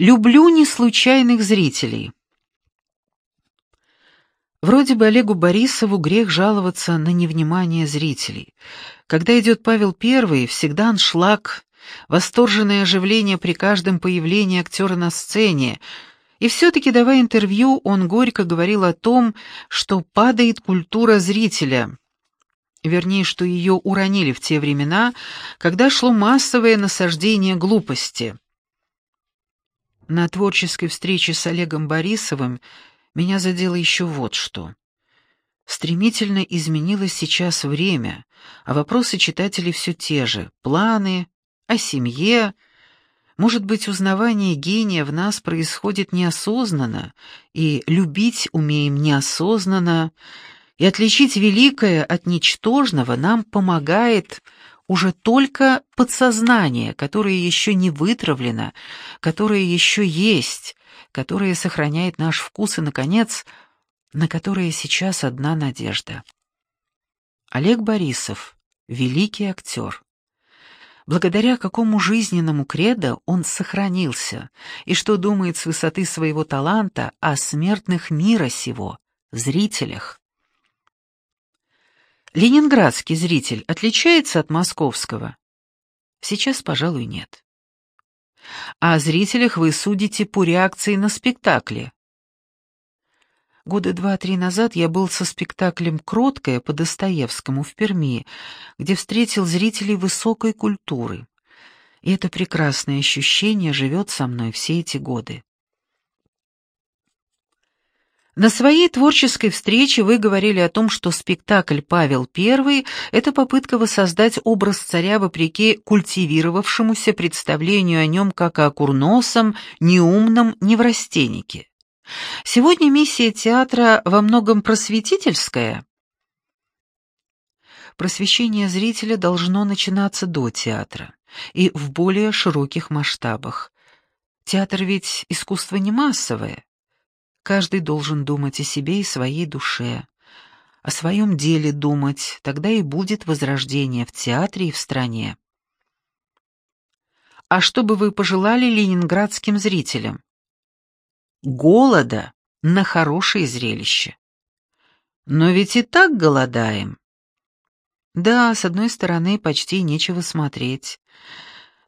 Люблю неслучайных зрителей. Вроде бы Олегу Борисову грех жаловаться на невнимание зрителей. Когда идет Павел I, всегда аншлаг, восторженное оживление при каждом появлении актера на сцене, и все-таки, давая интервью, он горько говорил о том, что падает культура зрителя. Вернее, что ее уронили в те времена, когда шло массовое насаждение глупости. На творческой встрече с Олегом Борисовым меня задело еще вот что. Стремительно изменилось сейчас время, а вопросы читателей все те же. Планы, о семье. Может быть, узнавание гения в нас происходит неосознанно, и любить умеем неосознанно, и отличить великое от ничтожного нам помогает уже только подсознание, которое еще не вытравлено, которое еще есть, которое сохраняет наш вкус и, наконец, на которое сейчас одна надежда. Олег Борисов — великий актер. Благодаря какому жизненному кредо он сохранился, и что думает с высоты своего таланта о смертных мира сего, зрителях. Ленинградский зритель отличается от московского? Сейчас, пожалуй, нет. А о зрителях вы судите по реакции на спектакле. Года два-три назад я был со спектаклем «Кроткая» по Достоевскому в Перми, где встретил зрителей высокой культуры. И это прекрасное ощущение живет со мной все эти годы. На своей творческой встрече вы говорили о том, что спектакль «Павел I» — это попытка воссоздать образ царя вопреки культивировавшемуся представлению о нем как о курносом, неумном неврастеннике. Сегодня миссия театра во многом просветительская. Просвещение зрителя должно начинаться до театра и в более широких масштабах. Театр ведь искусство не массовое. Каждый должен думать о себе и своей душе, о своем деле думать, тогда и будет возрождение в театре и в стране. А что бы вы пожелали ленинградским зрителям? Голода на хорошее зрелище. Но ведь и так голодаем. Да, с одной стороны, почти нечего смотреть.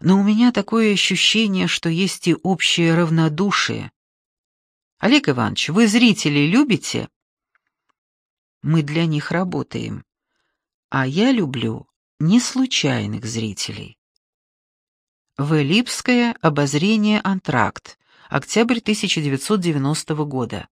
Но у меня такое ощущение, что есть и общее равнодушие, Олег Иванович, вы зрителей любите? Мы для них работаем. А я люблю не случайных зрителей. В Липское обозрение «Антракт», октябрь 1990 года.